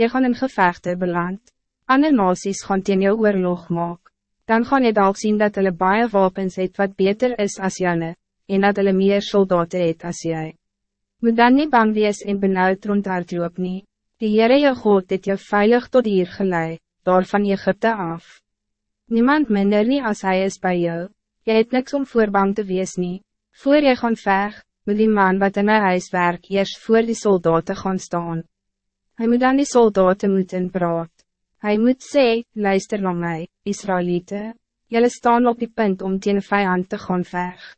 jy gaan in gevechte beland. Ander nasies gaan teen jou oorlog maak. Dan gaan jy dalk sien dat hulle baie wapens het wat beter is as jyne, en dat hulle meer soldaten het as jy. Moet dan niet bang wees en benauwd rondhardloop nie. Die Heere jou God het jou veilig tot hier geleid, daar van Egypte af. Niemand minder nie as hij is bij jou, jy het niks om voor bang te wees nie. Voor jy gaan veg, moet die man wat in my huis werk eers voor die soldaten gaan staan. Hij moet dan die soldaten moeten praat. Hij moet sê, luister na my, Israëlieten, jylle staan op die punt om teen vijand te gaan veg.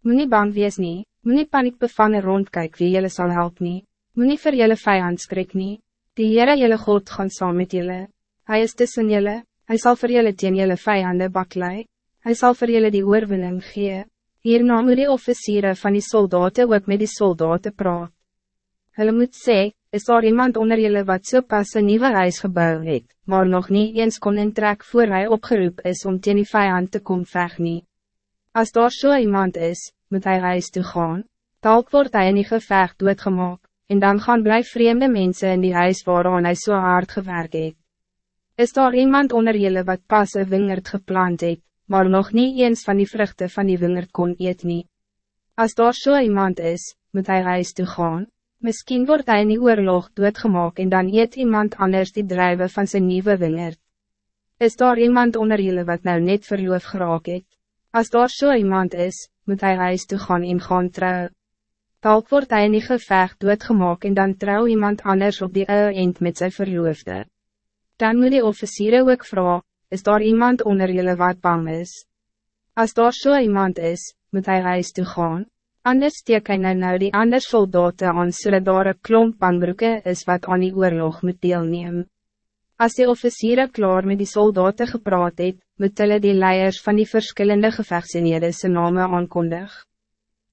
Moet nie bang wees nie, moet nie paniek bevangen rondkijk wie jylle sal help nie, moet nie vir jylle vijand skrik nie, die Heere jylle God gaan saam met jylle, Hij is tussen jylle, hy sal vir jylle teen jylle vijanden baklei, hy sal vir jylle die oorwinning gee, hierna moet die officieren van die soldaten ook met die soldaten praat. Hulle moet sê, is daar iemand onder jullie wat so pas een nieuwe huis gebouw het, maar nog niet eens kon intrek voor hij opgeroep is om teen die vijand te kom veg nie. As daar so iemand is, moet hij huis toe gaan, talk wordt hij in die gevecht doodgemaak, en dan gaan blijf vreemde mensen in die huis waaraan hij so hard gewerkt het. Is daar iemand onder jullie wat pas een wingerd geplant het, maar nog niet eens van die vruchten van die wingerd kon eet nie. As daar so iemand is, moet hij huis toe gaan, Misschien wordt hij in die oorlog doodgemaak en dan eet iemand anders die drijven van zijn nieuwe wingerd. Is daar iemand onder jullie wat nou net verloof geraak het? As daar so iemand is, moet hij huis toe gaan en gaan trouw. Talk wordt hij in die gevecht doodgemaak en dan trouw iemand anders op die oude eind met zijn verloofde. Dan moet die officieren ook vragen, is daar iemand onder jullie wat bang is? Als daar so iemand is, moet hij huis toe gaan. Anders steek hy nou nou die ander soldaten aan so dat daar een klomp bangbroeke is wat aan die oorlog moet deelneem. As die officieren klaar met die soldaten gepraat het, moet hulle die leiers van die verschillende gevechtseenhede sy name aankondig.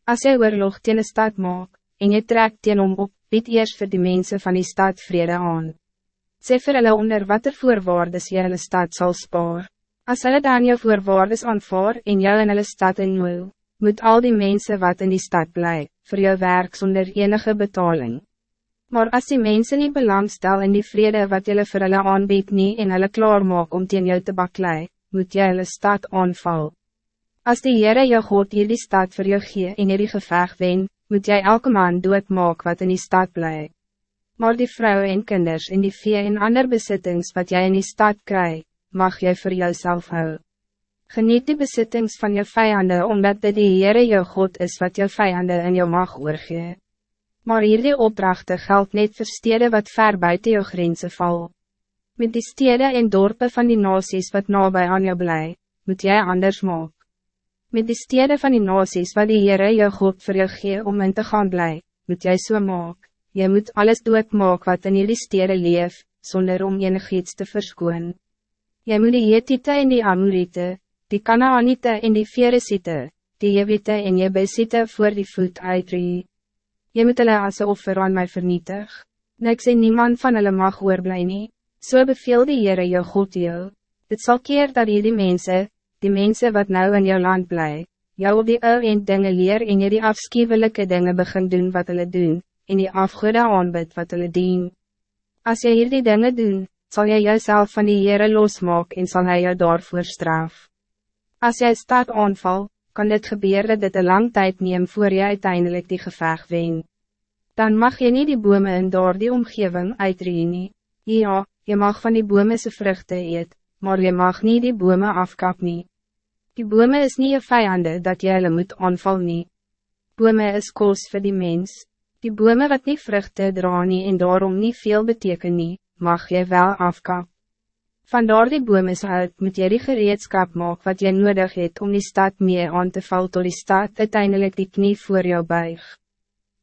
As jy oorlog teen een stad maak, en jy trek teen hom op, bied eers vir die mensen van die stad vrede aan. Sê vir hulle onder wat er voorwaardes jy hulle stad sal spaar. As hulle dan jou voorwaardes aanvaar en jou in hulle stad in wil, moet al die mensen wat in die stad blij, voor jou werk zonder enige betaling. Maar als die mensen niet belangstel in die vrede wat jullie voor hulle aanbied nie en hulle klaar maak om teen jou te baklei, moet jy hulle stad aanval. Als die Heere jou God hier die stad voor jou gee en hier die geveg wen, moet jij elke man doet maak wat in die stad blij. Maar die vrouwen en kinders in die vee en ander besittings wat jij in die stad krijgt, mag jij voor jouzelf houden. Geniet die bezittings van je vijanden, omdat dit die Heere jou God is wat jou vijanden in jou mag oorgee. Maar hierdie opdrachten geldt niet voor steden wat ver buiten jou grenzen val. Met die steden en dorpen van die nasies wat nabij aan jou blij, moet jij anders maak. Met die steden van die nasies wat die Heere jou God voor jou gee om in te gaan blij, moet jij so maak. Jy moet alles doet maak wat in die steden leef, zonder om enig iets te verskoon. Jy moet die Hethiete en die Amorite, die Kanaanite en die Veresite, die Jebite en Jebesite voor die voet uitrie. Je moet hulle as een offer aan mij vernietig, niks en niemand van hulle mag oorblij nie, so beveel die Heere jou God jou, dit zal keer dat jy die mense, die mensen wat nou in jou land bly, jou op die ou en dinge leer en jy die afschuwelijke dingen begin doen wat hulle doen, en die afgoede aanbid wat hulle dien. Als jy hier die dinge doen, zal jy jouself van die Heere losmaak en zal hij jou daarvoor straf. Als jij staat aanval, kan dit gebeuren dat dit een lang tijd neemt voor je uiteindelijk die geveg wen. Dan mag je niet die bomen in door die omgeving uitreen. Ja, je mag van die bomen zijn vruchten eet, maar je mag niet die bomen afkap nie. Die bomen is niet je vijanden dat je hulle moet aanval nie. Bomen is koos voor die mens. Die bomen wat niet vruchten dra nie en daarom niet veel beteken nie, mag je wel afkap. Vandaar die boom is uit, moet jy die gereedskap maak wat jy nodig het om die stad meer aan te val tot die stad uiteindelijk die knie voor jou buig.